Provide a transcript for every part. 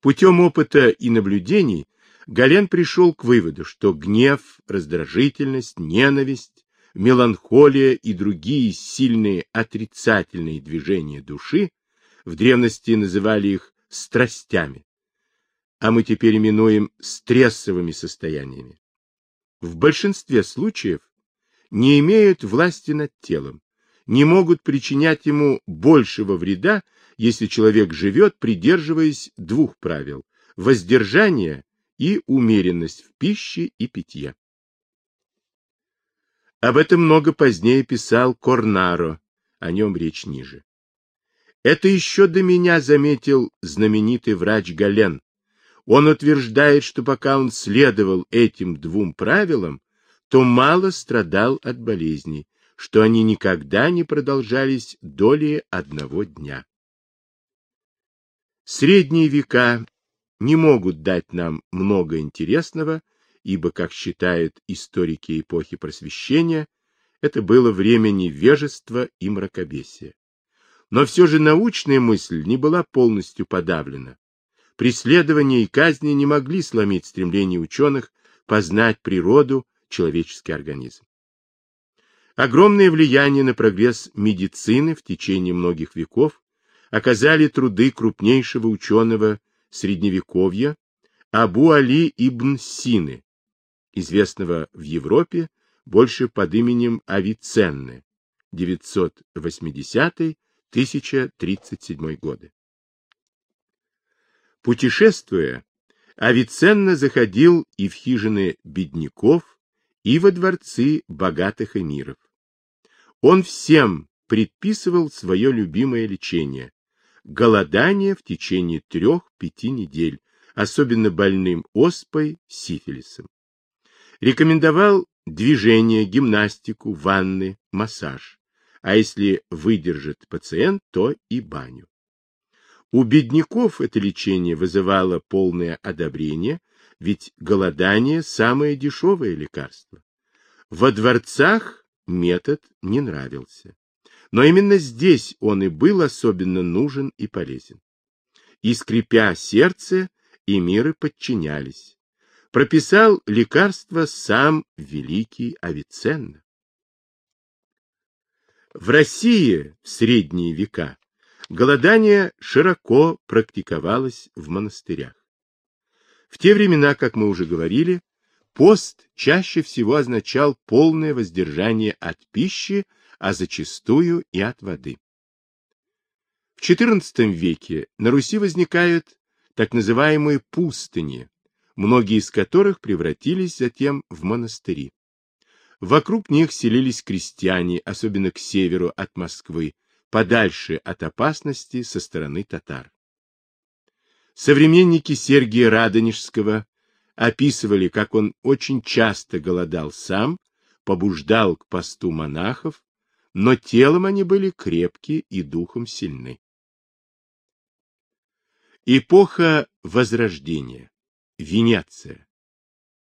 Путем опыта и наблюдений Гален пришел к выводу, что гнев, раздражительность, ненависть, меланхолия и другие сильные отрицательные движения души, в древности называли их страстями, а мы теперь именуем стрессовыми состояниями, в большинстве случаев не имеют власти над телом, не могут причинять ему большего вреда, если человек живет, придерживаясь двух правил – воздержания и умеренность в пище и питье. Об этом много позднее писал Корнаро, о нем речь ниже. Это еще до меня заметил знаменитый врач Гален. Он утверждает, что пока он следовал этим двум правилам, то мало страдал от болезней, что они никогда не продолжались доли одного дня. Средние века не могут дать нам много интересного, ибо, как считают историки эпохи Просвещения, это было время невежества и мракобесия. Но все же научная мысль не была полностью подавлена. Преследования и казни не могли сломить стремление ученых познать природу, человеческий организм. Огромное влияние на прогресс медицины в течение многих веков оказали труды крупнейшего ученого Средневековья Абу Али ибн Сины, известного в Европе больше под именем Авиценны, 980-1037 годы. Путешествуя, Авиценна заходил и в хижины бедняков, и во дворцы богатых эмиров. Он всем предписывал свое любимое лечение – голодание в течение трех-пяти недель, особенно больным оспой, сифилисом. Рекомендовал движение, гимнастику, ванны, массаж, а если выдержит пациент, то и баню. У бедняков это лечение вызывало полное одобрение, ведь голодание – самое дешевое лекарство. Во дворцах метод не нравился. Но именно здесь он и был особенно нужен и полезен. И, скрипя сердце, эмиры подчинялись. Прописал лекарство сам великий Авиценна. В России в средние века голодание широко практиковалось в монастырях. В те времена, как мы уже говорили, Пост чаще всего означал полное воздержание от пищи, а зачастую и от воды. В XIV веке на Руси возникают так называемые пустыни, многие из которых превратились затем в монастыри. Вокруг них селились крестьяне, особенно к северу от Москвы, подальше от опасности со стороны татар. Современники Сергия Радонежского описывали, как он очень часто голодал сам, побуждал к посту монахов, но телом они были крепки и духом сильны. Эпоха Возрождения. Венеция.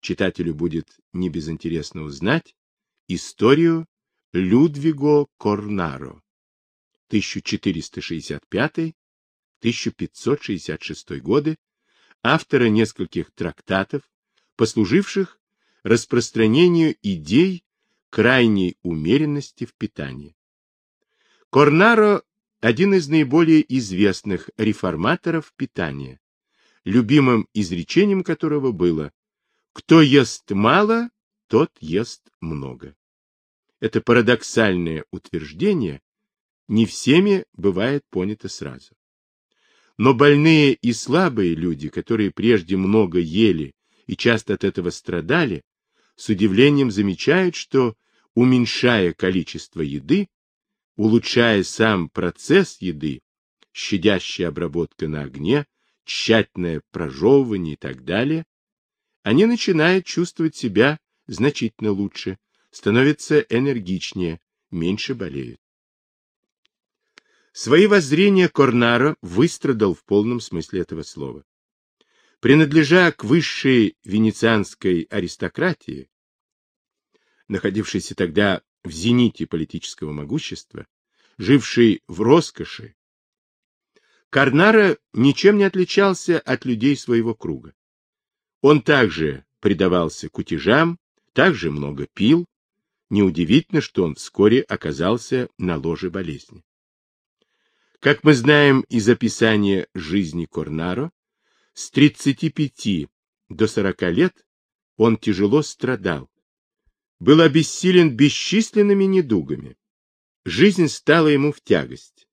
Читателю будет не безинтересно узнать историю Людвиго Корнаро 1465-1566 годы, автора нескольких трактатов, послуживших распространению идей крайней умеренности в питании. Корнаро – один из наиболее известных реформаторов питания, любимым изречением которого было «Кто ест мало, тот ест много». Это парадоксальное утверждение не всеми бывает понято сразу. Но больные и слабые люди, которые прежде много ели и часто от этого страдали, с удивлением замечают, что, уменьшая количество еды, улучшая сам процесс еды, щадящая обработка на огне, тщательное прожевывание и так далее, они начинают чувствовать себя значительно лучше, становятся энергичнее, меньше болеют. Свои воззрения Корнаро выстрадал в полном смысле этого слова. Принадлежа к высшей венецианской аристократии, находившейся тогда в зените политического могущества, жившей в роскоши, Карнара ничем не отличался от людей своего круга. Он также предавался кутежам, также много пил. Неудивительно, что он вскоре оказался на ложе болезни. Как мы знаем из описания жизни Корнаро, с 35 до 40 лет он тяжело страдал, был обессилен бесчисленными недугами. Жизнь стала ему в тягость.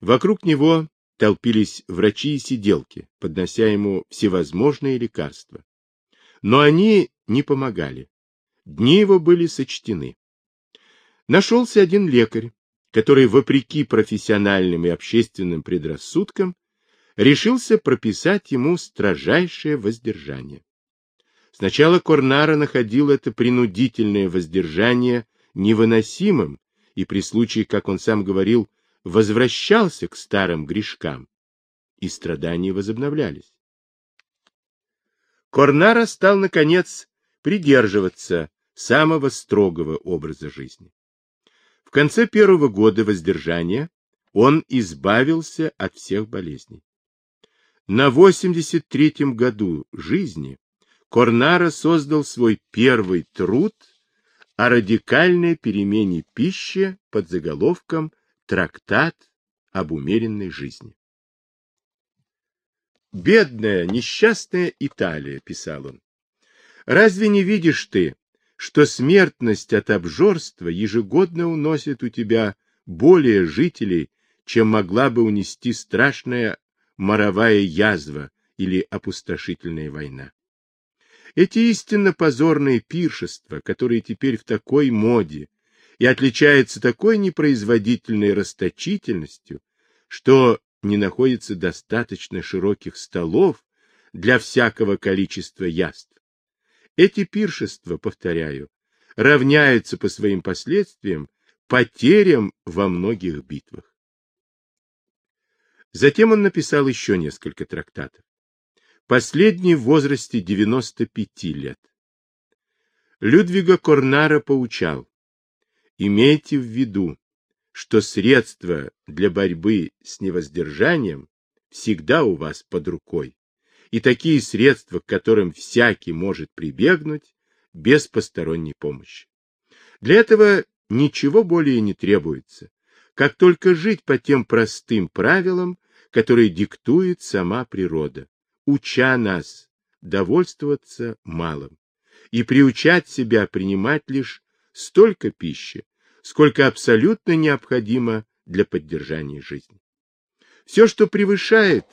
Вокруг него толпились врачи и сиделки, поднося ему всевозможные лекарства. Но они не помогали. Дни его были сочтены. Нашелся один лекарь, который, вопреки профессиональным и общественным предрассудкам, решился прописать ему строжайшее воздержание. Сначала Корнара находил это принудительное воздержание невыносимым и при случае, как он сам говорил, возвращался к старым грешкам, и страдания возобновлялись. Корнара стал, наконец, придерживаться самого строгого образа жизни. В конце первого года воздержания он избавился от всех болезней. На 83-м году жизни Корнара создал свой первый труд о радикальной перемене пищи под заголовком «Трактат об умеренной жизни». «Бедная, несчастная Италия», — писал он, — «разве не видишь ты, что смертность от обжорства ежегодно уносит у тебя более жителей, чем могла бы унести страшная моровая язва или опустошительная война? Эти истинно позорные пиршества, которые теперь в такой моде и отличаются такой непроизводительной расточительностью, что не находится достаточно широких столов для всякого количества яств. Эти пиршества, повторяю, равняются по своим последствиям потерям во многих битвах. Затем он написал еще несколько трактатов. Последний в возрасте 95 лет. Людвига Корнара поучал, имейте в виду, что средства для борьбы с невоздержанием всегда у вас под рукой, и такие средства, к которым всякий может прибегнуть без посторонней помощи. Для этого ничего более не требуется, как только жить по тем простым правилам, которые диктует сама природа, уча нас довольствоваться малым и приучать себя принимать лишь столько пищи, сколько абсолютно необходимо для поддержания жизни. Все, что превышает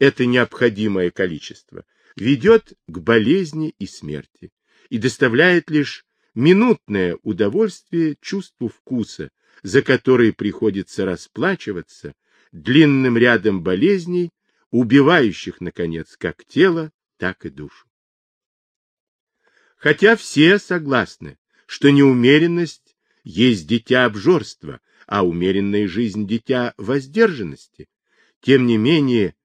это необходимое количество, ведет к болезни и смерти и доставляет лишь минутное удовольствие чувству вкуса, за который приходится расплачиваться длинным рядом болезней, убивающих, наконец, как тело, так и душу. Хотя все согласны, что неумеренность есть дитя обжорства, а умеренная жизнь – дитя воздержанности. Тем не менее,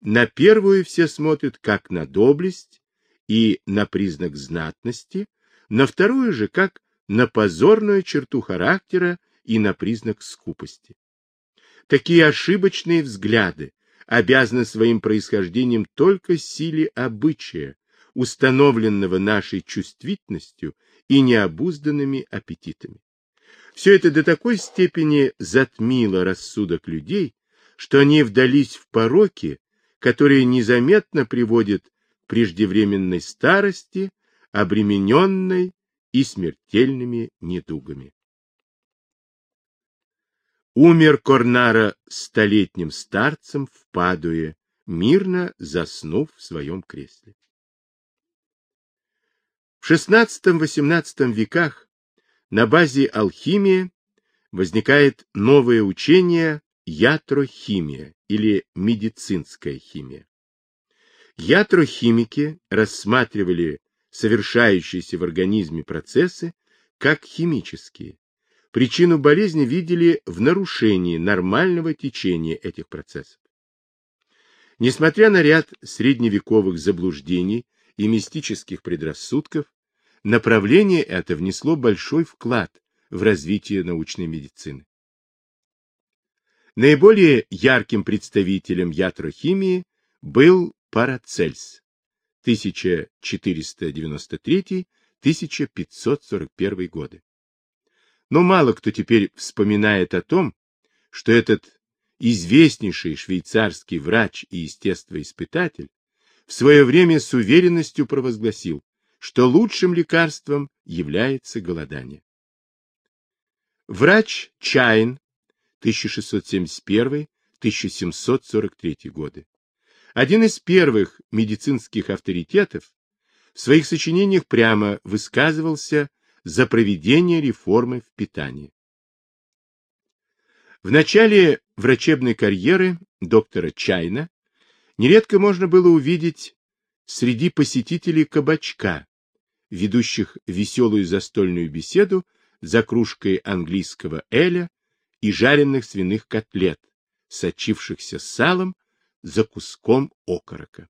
на первую все смотрят как на доблесть и на признак знатности, на вторую же как на позорную черту характера и на признак скупости. Такие ошибочные взгляды обязаны своим происхождением только силе обычая, установленного нашей чувствительностью и необузданными аппетитами. Все это до такой степени затмило рассудок людей, что они вдались в пороки, которые незаметно приводят к преждевременной старости, обремененной и смертельными недугами. Умер Корнара столетним старцем в Падуе, мирно заснув в своем кресле. В XVI-XVIII веках на базе алхимии возникает новое учение ятрохимия или медицинская химия. Ятрохимики рассматривали совершающиеся в организме процессы как химические. Причину болезни видели в нарушении нормального течения этих процессов. Несмотря на ряд средневековых заблуждений и мистических предрассудков, направление это внесло большой вклад в развитие научной медицины. Наиболее ярким представителем ятрохимии был Парацельс 1493-1541 годы. Но мало кто теперь вспоминает о том, что этот известнейший швейцарский врач и естествоиспытатель в свое время с уверенностью провозгласил, что лучшим лекарством является голодание. Врач Чайн 1671-1743 годы. Один из первых медицинских авторитетов в своих сочинениях прямо высказывался за проведение реформы в питании. В начале врачебной карьеры доктора Чайна нередко можно было увидеть среди посетителей кабачка, ведущих веселую застольную беседу за кружкой английского эля и жареных свиных котлет, сочившихся салом за куском окорока.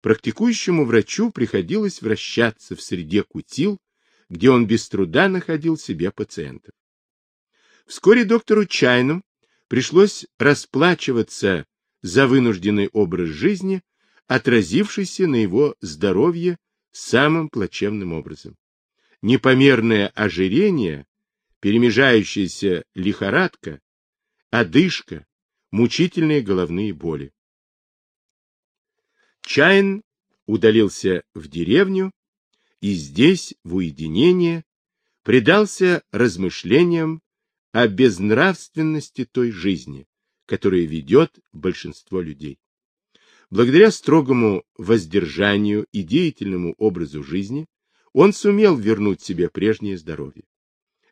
Практикующему врачу приходилось вращаться в среде кутил, где он без труда находил себе пациентов. Вскоре доктору Чайну пришлось расплачиваться за вынужденный образ жизни, отразившийся на его здоровье самым плачевным образом. Непомерное ожирение, перемежающаяся лихорадка, одышка, мучительные головные боли. Чайн удалился в деревню и здесь, в уединение, предался размышлениям о безнравственности той жизни, которую ведет большинство людей. Благодаря строгому воздержанию и деятельному образу жизни он сумел вернуть себе прежнее здоровье.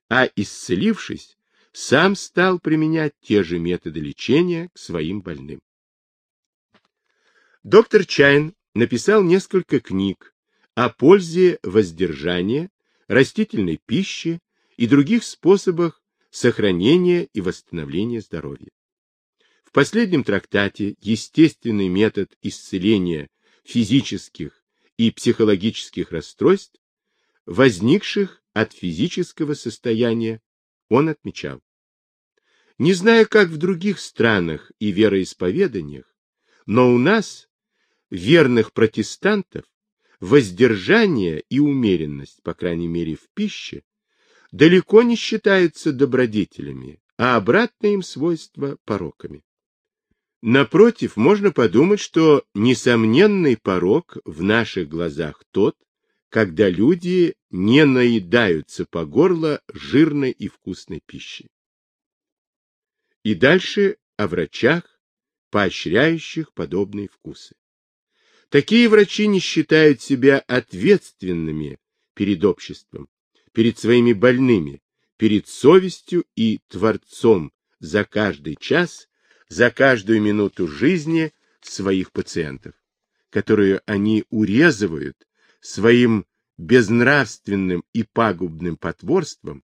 А исцелившись, сам стал применять те же методы лечения к своим больным. Доктор Чайн написал несколько книг о пользе воздержания, растительной пищи и других способах сохранения и восстановления здоровья. В последнем трактате «Естественный метод исцеления физических и психологических расстройств, возникших от физического состояния», он отмечал. Не знаю, как в других странах и вероисповеданиях, но у нас, верных протестантов, воздержание и умеренность, по крайней мере в пище, далеко не считаются добродетелями, а обратное им свойство – пороками. Напротив, можно подумать, что несомненный порок в наших глазах тот, когда люди не наедаются по горло жирной и вкусной пищей. И дальше о врачах, поощряющих подобные вкусы. Такие врачи не считают себя ответственными перед обществом, перед своими больными, перед совестью и Творцом за каждый час, за каждую минуту жизни своих пациентов, которую они урезывают своим безнравственным и пагубным потворством,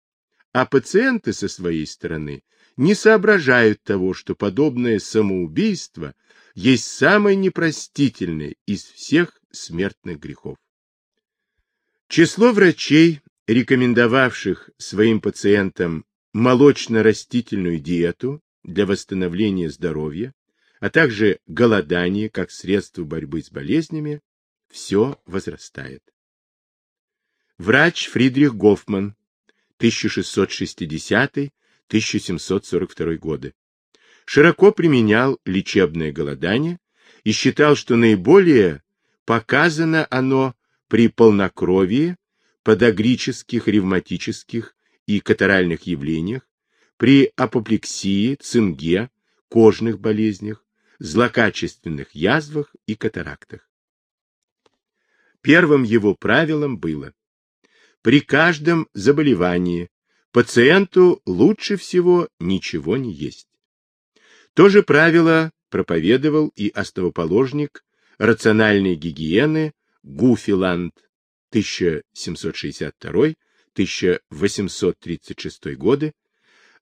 а пациенты со своей стороны не соображают того, что подобное самоубийство есть самое непростительное из всех смертных грехов. Число врачей, рекомендовавших своим пациентам молочно-растительную диету для восстановления здоровья, а также голодание как средство борьбы с болезнями, все возрастает. Врач Фридрих Гофман, 1660-1742 годы, широко применял лечебное голодание и считал, что наиболее показано оно при полнокровии подагрических, ревматических и катаральных явлениях, при апоплексии, цинге, кожных болезнях, злокачественных язвах и катарактах. Первым его правилом было при каждом заболевании пациенту лучше всего ничего не есть. То же правило проповедовал и основоположник рациональной гигиены Гуфиланд 1762-1836 годы,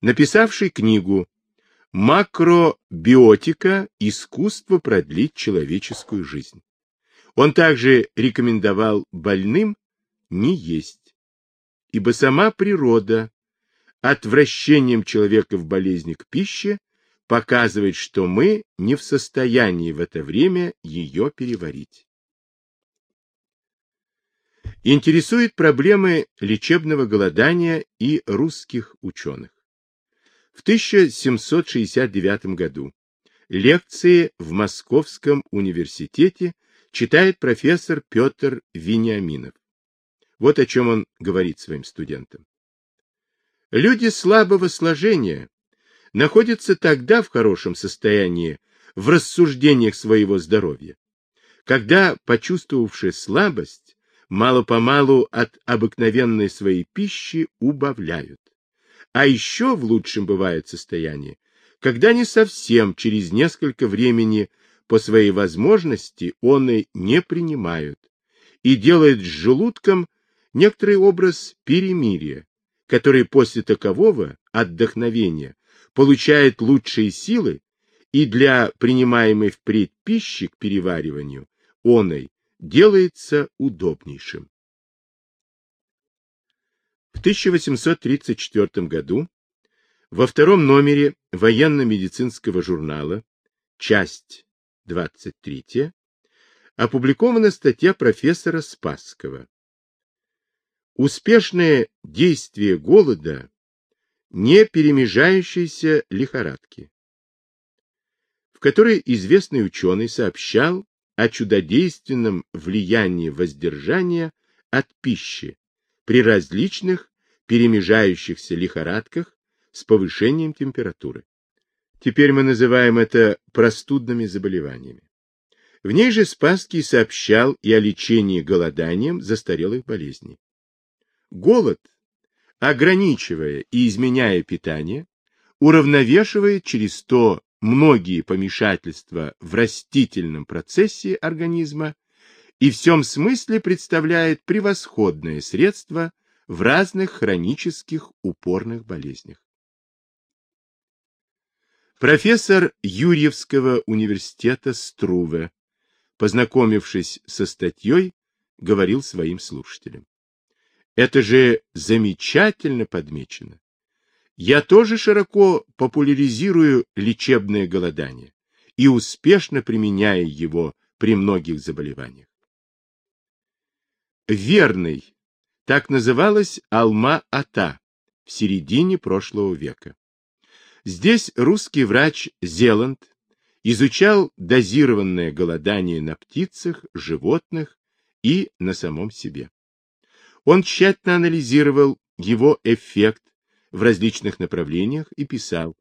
написавший книгу «Макробиотика. Искусство продлить человеческую жизнь». Он также рекомендовал больным не есть, ибо сама природа отвращением человека в болезни к пище показывает, что мы не в состоянии в это время ее переварить. Интересует проблемы лечебного голодания и русских ученых. В 1769 году лекции в Московском университете читает профессор Петр Вениаминов. Вот о чем он говорит своим студентам. Люди слабого сложения находятся тогда в хорошем состоянии в рассуждениях своего здоровья, когда, почувствовавшие слабость, мало-помалу от обыкновенной своей пищи убавляют. А еще в лучшем бывает состояние, когда не совсем через несколько времени по своей возможности он и не принимают и делает с желудком некоторый образ перемирия, который после такового отдохновения получает лучшие силы и для принимаемой впредь пищи к перевариванию оной делается удобнейшим. В 1834 году во втором номере военно-медицинского журнала, часть 23, опубликована статья профессора Спасского. Успешное действие голода не перемежающейся лихорадки, в которой известный ученый сообщал о чудодейственном влиянии воздержания от пищи при различных перемежающихся лихорадках с повышением температуры. Теперь мы называем это простудными заболеваниями. В ней же Спасский сообщал и о лечении голоданием застарелых болезней. Голод, ограничивая и изменяя питание, уравновешивает через то многие помешательства в растительном процессе организма и в всем смысле представляет превосходное средство в разных хронических упорных болезнях. Профессор Юрьевского университета Струве, познакомившись со статьей, говорил своим слушателям. Это же замечательно подмечено. Я тоже широко популяризирую лечебное голодание и успешно применяю его при многих заболеваниях. Верный. Так называлась Алма-Ата в середине прошлого века. Здесь русский врач Зеланд изучал дозированное голодание на птицах, животных и на самом себе. Он тщательно анализировал его эффект в различных направлениях и писал,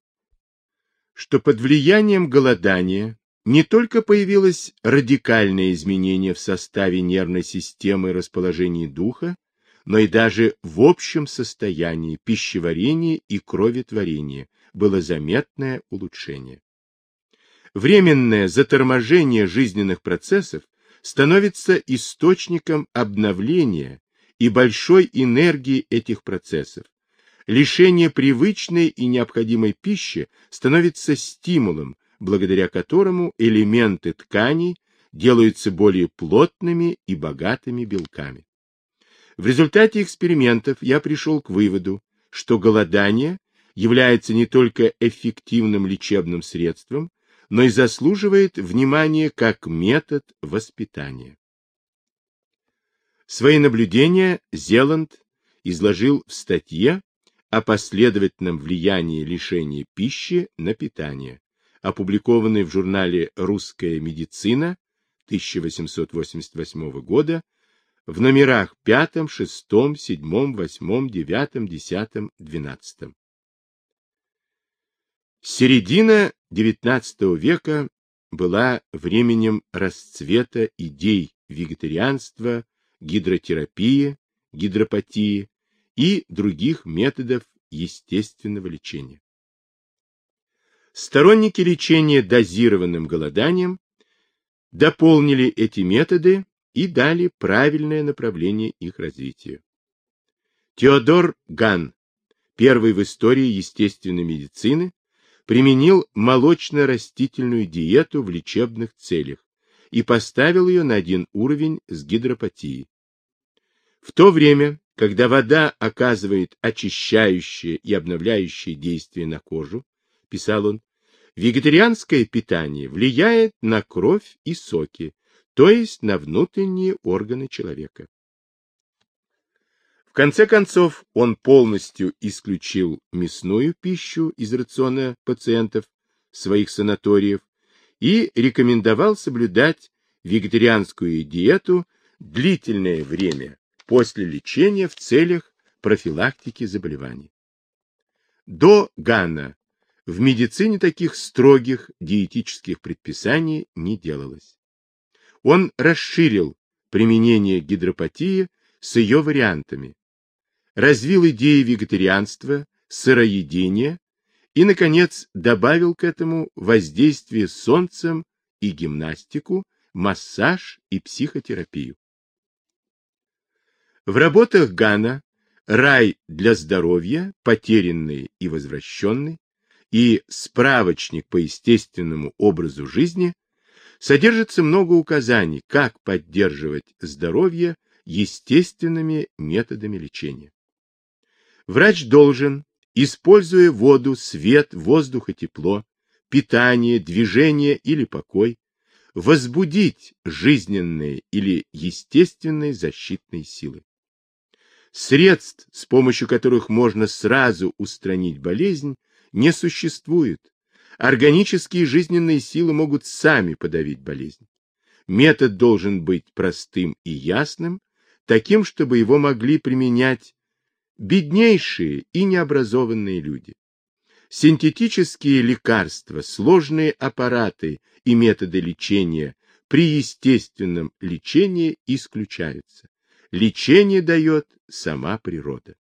что под влиянием голодания не только появилось радикальное изменение в составе нервной системы и расположении духа, но и даже в общем состоянии пищеварения и кроветворения было заметное улучшение. Временное заторможение жизненных процессов становится источником обновления и большой энергии этих процессов. Лишение привычной и необходимой пищи становится стимулом, благодаря которому элементы тканей делаются более плотными и богатыми белками. В результате экспериментов я пришел к выводу, что голодание является не только эффективным лечебным средством, но и заслуживает внимания как метод воспитания. Свои наблюдения Зеланд изложил в статье о последовательном влиянии лишения пищи на питание, опубликованной в журнале «Русская медицина» 1888 года в номерах 5, 6, 7, 8, 9, 10, 12. Середина XIX века была временем расцвета идей вегетарианства гидротерапии, гидропатии и других методов естественного лечения. Сторонники лечения дозированным голоданием дополнили эти методы и дали правильное направление их развитию. Теодор Ган, первый в истории естественной медицины, применил молочно-растительную диету в лечебных целях и поставил ее на один уровень с гидропатией. В то время, когда вода оказывает очищающее и обновляющее действие на кожу, писал он, Вегетарианское питание влияет на кровь и соки, то есть на внутренние органы человека. В конце концов, он полностью исключил мясную пищу из рациона пациентов своих санаториев и рекомендовал соблюдать вегетарианскую диету длительное время после лечения в целях профилактики заболеваний. До Гана в медицине таких строгих диетических предписаний не делалось. Он расширил применение гидропатии с ее вариантами, развил идеи вегетарианства, сыроедения и, наконец, добавил к этому воздействие солнцем и гимнастику, массаж и психотерапию. В работах Гана «Рай для здоровья», «Потерянный и возвращенный» и «Справочник по естественному образу жизни» содержится много указаний, как поддерживать здоровье естественными методами лечения. Врач должен, используя воду, свет, воздух и тепло, питание, движение или покой, возбудить жизненные или естественные защитные силы. Средств, с помощью которых можно сразу устранить болезнь, не существует. Органические жизненные силы могут сами подавить болезнь. Метод должен быть простым и ясным, таким, чтобы его могли применять беднейшие и необразованные люди. Синтетические лекарства, сложные аппараты и методы лечения при естественном лечении исключаются лечение дает сама природа.